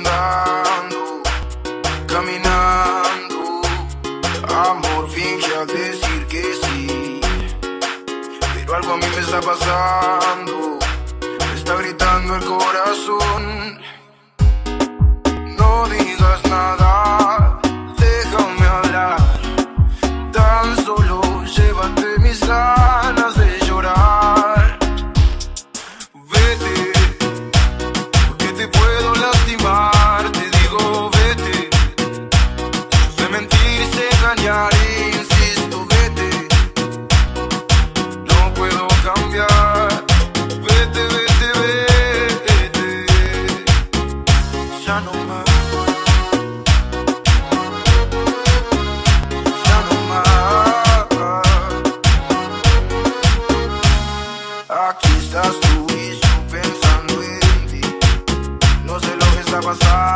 andando, caminando. Amor finge al decir que sí, pero algo a mí me está pasando, me está gritando el corazón. No digas nada. vai passar.